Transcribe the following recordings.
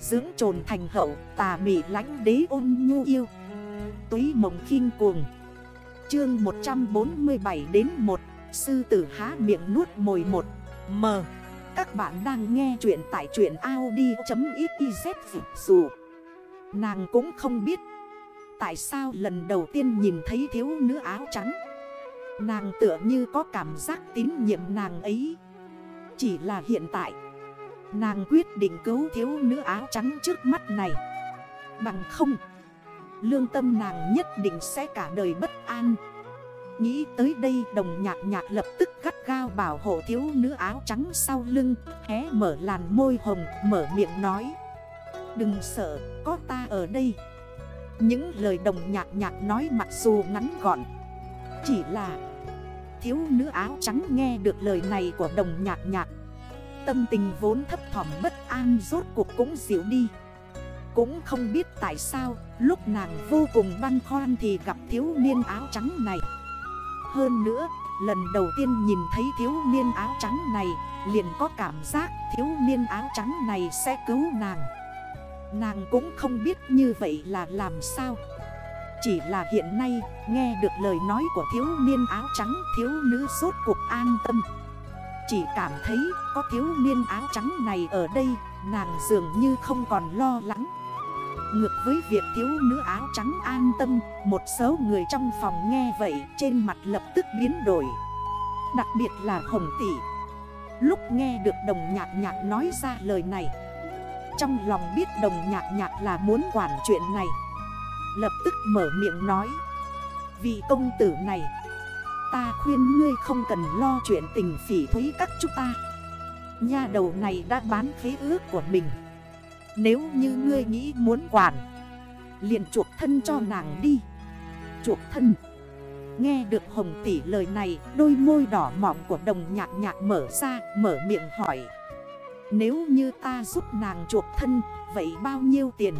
Dưỡng trồn thành hậu, tà mị lánh đế ôn nhu yêu. Túy mộng khinh cuồng. Chương 147 đến 1 Sư tử há miệng nuốt mồi 1 M. Các bạn đang nghe chuyện tại truyện Audi.xyz dù. Nàng cũng không biết Tại sao lần đầu tiên nhìn thấy thiếu nữ áo trắng. Nàng tựa như có cảm giác tín nhiệm nàng ấy. Chỉ là hiện tại Nàng quyết định cứu thiếu nữ áo trắng trước mắt này. Bằng không, Lương tâm nàng nhất định sẽ cả đời bất an. Nghĩ tới đây, đồng nhạc nhạc lập tức gắt gao bảo hộ thiếu nữ áo trắng sau lưng, Hé mở làn môi hồng, mở miệng nói. Đừng sợ, có ta ở đây. Những lời đồng nhạc nhạc nói mặc dù ngắn gọn, Chỉ là Thiếu nữ áo trắng nghe được lời này của đồng nhạc nhạc Tâm tình vốn thấp thỏm bất an rốt cuộc cũng dịu đi. Cũng không biết tại sao, Lúc nàng vô cùng băn khoăn thì gặp thiếu niên áo trắng này. Hơn nữa, Lần đầu tiên nhìn thấy thiếu niên áo trắng này, Liền có cảm giác thiếu niên áo trắng này sẽ cứu nàng. Nàng cũng không biết như vậy là làm sao. Chỉ là hiện nay, nghe được lời nói của thiếu niên áo trắng, Thiếu nữ suốt cuộc an tâm. Chỉ cảm thấy có thiếu niên áo trắng này ở đây, Nàng dường như không còn lo lắng. Ngược với việc thiếu nữ áo trắng an tâm, Một số người trong phòng nghe vậy Trên mặt lập tức biến đổi. Đặc biệt là Hồng Tỷ. Lúc nghe được đồng nhạc nhạc nói ra lời này, Trong lòng biết đồng nhạc nhạc là muốn quản chuyện này. Lập tức mở miệng nói Vì công tử này Ta khuyên ngươi không cần lo chuyện tình phỉ thúy các chúng ta. Nha đầu này đã bán khế ước của mình. Nếu như ngươi nghĩ muốn quản, liền chuộc thân cho nàng đi. Chuộc thân. Nghe được hồng tỷ lời này, Đôi môi đỏ mỏng của đồng nhạc nhạc mở ra, Mở miệng hỏi. Nếu như ta giúp nàng chuộc thân, Vậy bao nhiêu tiền?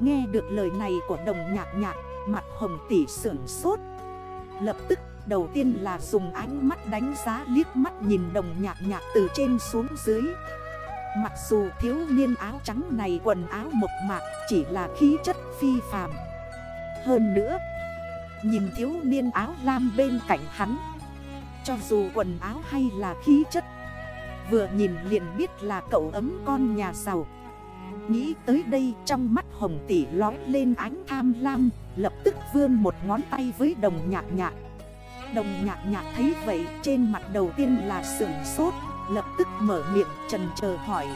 Nghe được lời này của đồng nhạc nhạc, Mặt hồng tỷ sưởng sốt. Lập tức đầu tiên là dùng ánh mắt đánh giá, liếc mắt nhìn đồng nhạc nhạc từ trên xuống dưới. Mặc dù thiếu niên áo trắng này quần áo mộc mạc, chỉ là khí chất phi phàm. Hơn nữa, Nhìn thiếu niên áo lam bên cạnh hắn, Cho dù quần áo hay là khí chất, Vừa nhìn liền biết là cậu ấm con nhà giàu. Nghĩ tới đây trong mắt hồng tỷ lói lên ánh tham lam, Lập tức vươn một ngón tay với đồng nhạc nhạc. Đồng nhạc nhạc thấy vậy, trên mặt đầu tiên là sửng sốt, Lập tức mở miệng trần chờ hỏi.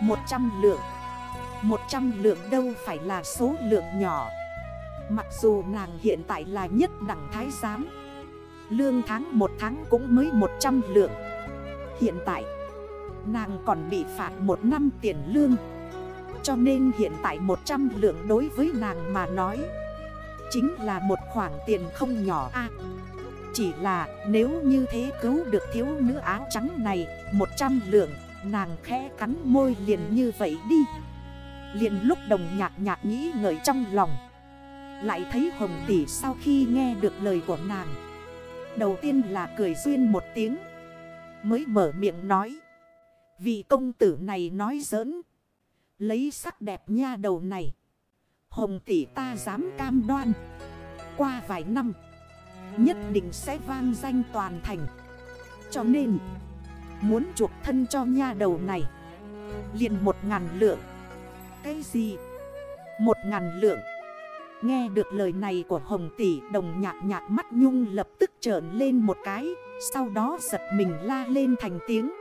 100 lượng. 100 lượng đâu phải là số lượng nhỏ. Mặc dù nàng hiện tại là nhất đẳng thái giám, Lương tháng một tháng cũng mới 100 lượng. Hiện tại, Nàng còn bị phạt một năm tiền lương, Cho nên hiện tại 100 lượng đối với nàng mà nói, Chính là một khoản tiền không nhỏ a. Chỉ là nếu như thế cứu được thiếu nữ áo trắng này 100 lượng, Nàng khẽ cắn môi liền như vậy đi. Liền lúc đồng nhạc nhạc nghĩ ngợi trong lòng, Lại thấy Hồng Tỷ sau khi nghe được lời của nàng, Đầu tiên là cười duyên một tiếng, Mới mở miệng nói Vì công tử này nói giỡn, Lấy sắc đẹp nha đầu này, Hồng tỷ ta dám cam đoan, Qua vài năm Nhất định sẽ vang danh toàn thành. Cho nên, Muốn chuộc thân cho nha đầu này, liền một ngàn lượng. Cái gì? Một ngàn lượng. Nghe được lời này của Hồng Tỷ, đồng nhạc nhạc mắt nhung lập tức trởn lên một cái, Sau đó giật mình la lên thành tiếng.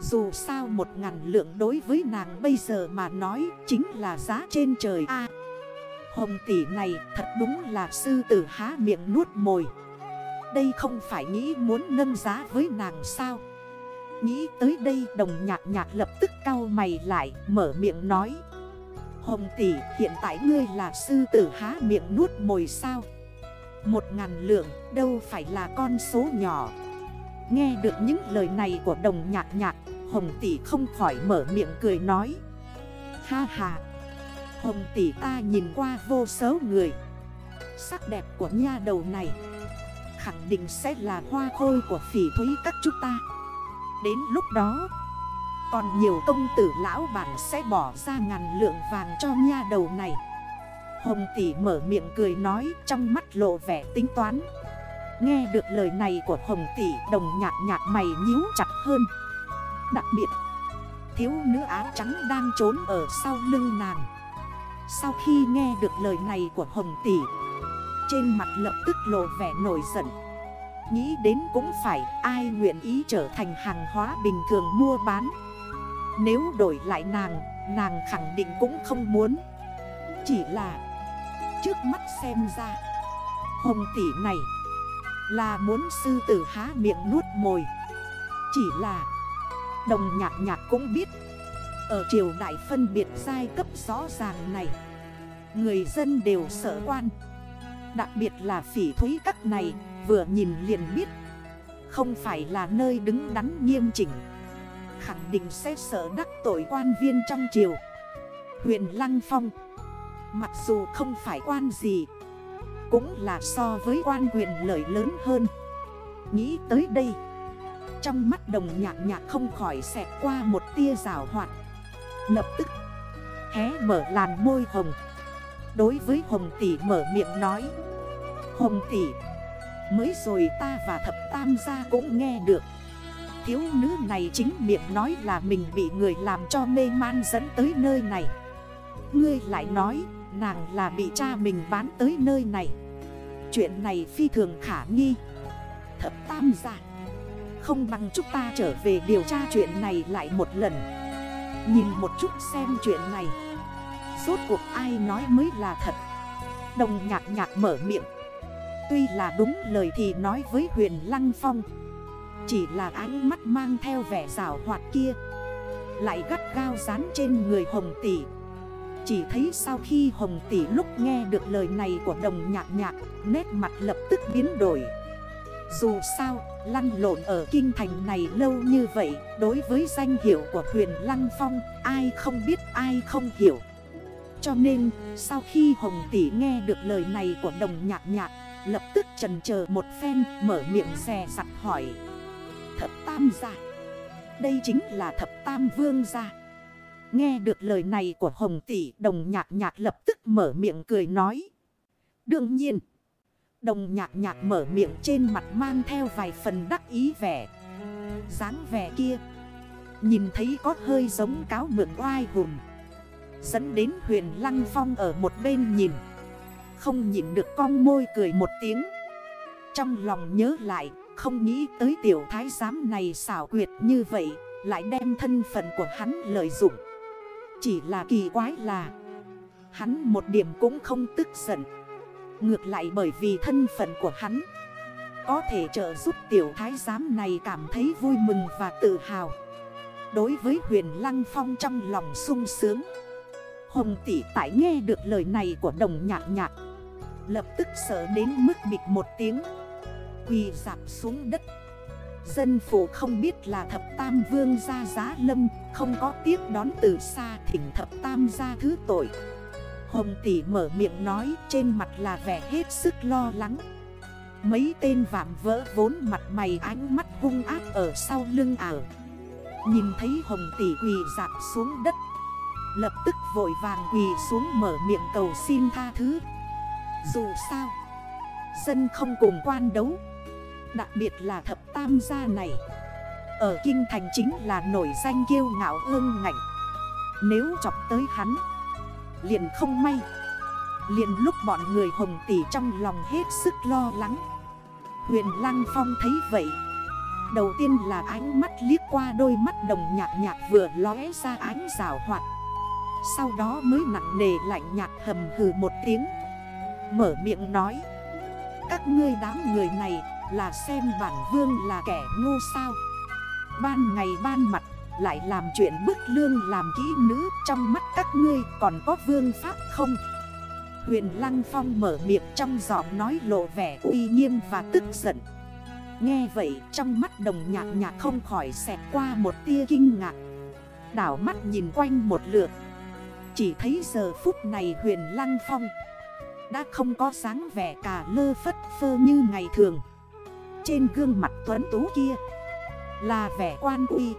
Dù sao một ngàn lượng đối với nàng bây giờ mà nói chính là giá trên trời a. Hồng tỷ này thật đúng là sư tử há miệng nuốt mồi. Đây không phải nghĩ muốn nâng giá với nàng sao? Nghĩ tới đây đồng nhạc nhạc lập tức cau mày lại, mở miệng nói. Hồng tỷ, hiện tại ngươi là sư tử há miệng nuốt mồi sao? Một ngàn lượng, đâu phải là con số nhỏ. Nghe được những lời này của đồng nhạc nhạc, Hồng tỷ không khỏi mở miệng cười nói. Ha ha Hồng tỷ ta nhìn qua vô số người. Sắc đẹp của nha đầu này Khẳng định sẽ là hoa khôi của phỉ thúy các chúng ta. Đến lúc đó, Còn nhiều công tử lão bản sẽ bỏ ra ngàn lượng vàng cho nha đầu này. Hồng tỷ mở miệng cười nói trong mắt lộ vẻ tính toán. Nghe được lời này của Hồng tỷ, đồng nhạc nhạc mày nhíu chặt hơn. Đặc biệt, Thiếu nữ áo trắng đang trốn ở sau lưng nàng. Sau khi nghe được lời này của Hồng tỷ Trên mặt lập tức lộ vẻ nổi giận. Nghĩ đến cũng phải ai nguyện ý trở thành hàng hóa bình thường mua bán? Nếu đổi lại nàng, nàng khẳng định cũng không muốn. Chỉ là trước mắt xem ra Hồng tỷ này là muốn sư tử há miệng nuốt mồi. Chỉ là Đồng nhạc nhạc cũng biết ở triều đại phân biệt giai cấp rõ ràng này, Người dân đều sợ quan. Đặc biệt là phỉ thúy các này, Vừa nhìn liền biết, Không phải là nơi đứng đắn nghiêm chỉnh. Khẳng định sẽ sợ đắc tội quan viên trong triều. Huyện Lăng Phong, Mặc dù không phải quan gì, Cũng là so với quan quyền lợi lớn hơn. Nghĩ tới đây, Trong mắt đồng nhạc nhạc không khỏi xẹt qua một tia rào hoạt. Lập tức. Hé mở làn môi hồng. Đối với hồng tỷ mở miệng nói. Hồng tỷ, Mới rồi ta và thập tam gia cũng nghe được. Thiếu nữ này chính miệng nói là mình bị người làm cho mê man dẫn tới nơi này. Ngươi lại nói, nàng là bị cha mình bán tới nơi này. Chuyện này phi thường khả nghi. Thập tam gia, Không bằng chúng ta trở về điều tra chuyện này lại một lần. Nhìn một chút xem chuyện này. Rốt cuộc ai nói mới là thật? Đồng nhạc nhạc mở miệng. Tuy là đúng lời thì nói với huyền Lăng Phong. Chỉ là ánh mắt mang theo vẻ rào hoạt kia. Lại gắt gao dán trên người Hồng Tỷ. Chỉ thấy sau khi Hồng Tỷ lúc nghe được lời này của đồng nhạc nhạc Nét mặt lập tức biến đổi. Dù sao, lăn lộn ở kinh thành này lâu như vậy Đối với danh hiệu của huyền Lăng Phong Ai không biết ai không hiểu. Cho nên, sau khi Hồng Tỷ nghe được lời này của đồng nhạc nhạc Lập tức trần chờ một phen mở miệng xè sặt hỏi. Thập tam gia. Đây chính là thập tam vương gia. Nghe được lời này của Hồng Tỷ Đồng nhạc nhạc lập tức mở miệng cười nói. Đương nhiên Đồng nhạc nhạc mở miệng trên mặt mang theo vài phần đắc ý vẻ. dáng vẻ kia, Nhìn thấy có hơi giống cáo mượn oai hùm Dẫn đến huyền Lăng Phong ở một bên nhìn. Không nhịn được con môi cười một tiếng. Trong lòng nhớ lại, Không nghĩ tới tiểu thái giám này xảo quyệt như vậy, Lại đem thân phận của hắn lợi dụng. Chỉ là kỳ quái là, Hắn một điểm cũng không tức giận. Ngược lại bởi vì thân phận của hắn, Có thể trợ giúp tiểu thái giám này cảm thấy vui mừng và tự hào. Đối với huyền Lăng Phong trong lòng sung sướng, Hồng tỷ tại nghe được lời này của đồng nhạc nhạc, Lập tức sợ đến mức bịch một tiếng, Quỳ dạp xuống đất. Dân phủ không biết là thập tam vương gia giá lâm, Không có tiếc đón từ xa thỉnh thập tam gia thứ tội. Hồng tỷ mở miệng nói, trên mặt là vẻ hết sức lo lắng. Mấy tên vạm vỡ vốn mặt mày ánh mắt hung ác ở sau lưng ảo Nhìn thấy hồng tỷ quỳ dạp xuống đất, Lập tức vội vàng quỳ xuống mở miệng cầu xin tha thứ. Dù sao, Dân không cùng quan đấu, Đặc biệt là thập tam gia này. Ở Kinh Thành chính là nổi danh kiêu ngạo ương ngạnh. Nếu chọc tới hắn Liền không may. Liền lúc bọn người hồng tỷ trong lòng hết sức lo lắng. Huyền Lăng Phong thấy vậy. Đầu tiên là ánh mắt liếc qua đôi mắt đồng nhạc nhạc vừa lóe ra ánh rào hoạt. Sau đó mới nặng nề lạnh nhạt hầm hừ một tiếng. Mở miệng nói. Các ngươi đám người này là xem bản vương là kẻ ngu sao. Ban ngày ban mặt lại làm chuyện bức lương làm kỹ nữ, Trong mắt các ngươi còn có vương pháp không? Huyền Lăng Phong mở miệng trong giọng nói lộ vẻ uy nghiêm và tức giận. Nghe vậy, trong mắt đồng nhạc nhạc không khỏi xẹt qua một tia kinh ngạc. Đảo mắt nhìn quanh một lượt. Chỉ thấy giờ phút này huyền Lăng Phong Đã không có sáng vẻ cả lơ phất phơ như ngày thường. Trên gương mặt tuấn tú kia Là vẻ quan uy